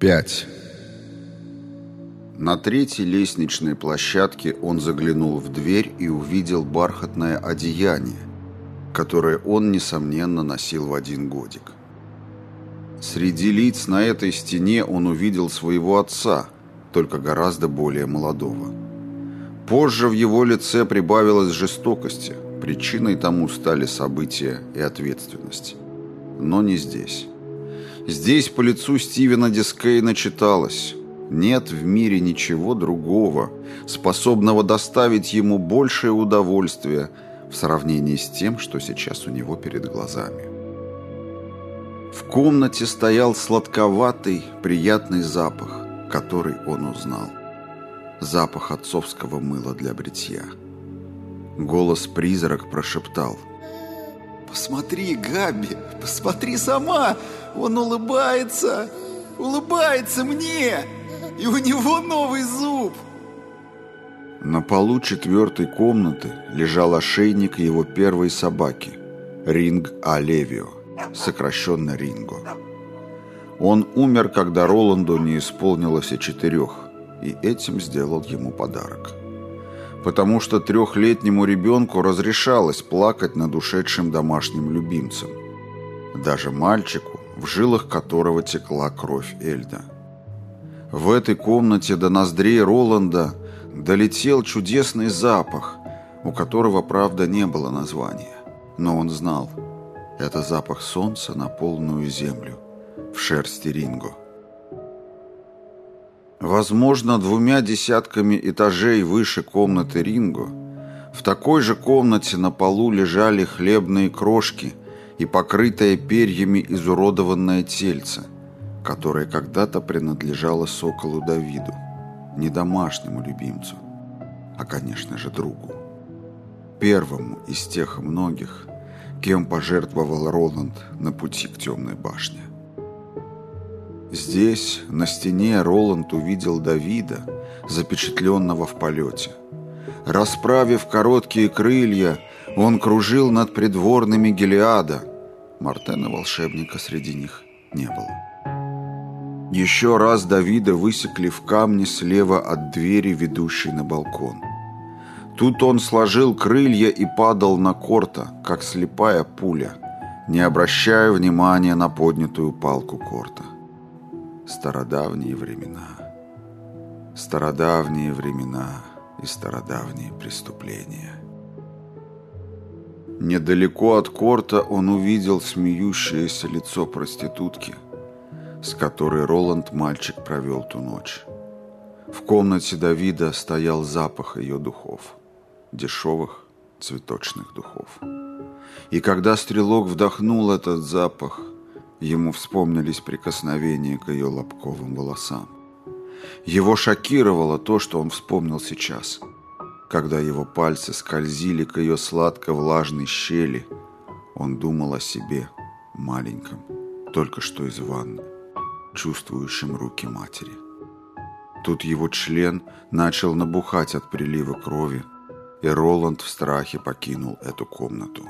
5. На третьей лестничной площадке он заглянул в дверь и увидел бархатное одеяние, которое он, несомненно, носил в один годик. Среди лиц на этой стене он увидел своего отца, только гораздо более молодого. Позже в его лице прибавилось жестокости, причиной тому стали события и ответственность. Но не здесь. Здесь по лицу Стивена Дискейна читалось «Нет в мире ничего другого, способного доставить ему большее удовольствие в сравнении с тем, что сейчас у него перед глазами». В комнате стоял сладковатый, приятный запах, который он узнал. Запах отцовского мыла для бритья. Голос-призрак прошептал «Посмотри, Габи, посмотри сама! Он улыбается! Улыбается мне! И у него новый зуб!» На полу четвертой комнаты лежал ошейник его первой собаки – Ринг Алевио, сокращенно Ринго. Он умер, когда Роланду не исполнилось и четырех, и этим сделал ему подарок. Потому что трехлетнему ребенку разрешалось плакать над ушедшим домашним любимцем. Даже мальчику, в жилах которого текла кровь Эльда. В этой комнате до ноздрей Роланда долетел чудесный запах, у которого, правда, не было названия. Но он знал, это запах солнца на полную землю, в шерсти Ринго. Возможно, двумя десятками этажей выше комнаты Ринго в такой же комнате на полу лежали хлебные крошки – и покрытое перьями изуродованное тельце, которое когда-то принадлежало соколу Давиду, не домашнему любимцу, а, конечно же, другу. Первому из тех многих, кем пожертвовал Роланд на пути к темной башне. Здесь, на стене, Роланд увидел Давида, запечатленного в полете. Расправив короткие крылья, он кружил над придворными Гелиада, Мартена-волшебника среди них не было. Еще раз Давида высекли в камне слева от двери, ведущей на балкон. Тут он сложил крылья и падал на корта, как слепая пуля, не обращая внимания на поднятую палку корта. Стародавние времена, стародавние времена и стародавние преступления. Недалеко от корта он увидел смеющееся лицо проститутки, с которой Роланд мальчик провел ту ночь. В комнате Давида стоял запах ее духов, дешевых цветочных духов. И когда стрелок вдохнул этот запах, ему вспомнились прикосновения к ее лобковым волосам. Его шокировало то, что он вспомнил сейчас – когда его пальцы скользили к ее сладко-влажной щели, он думал о себе, маленьком, только что из ванны, чувствующем руки матери. Тут его член начал набухать от прилива крови, и Роланд в страхе покинул эту комнату.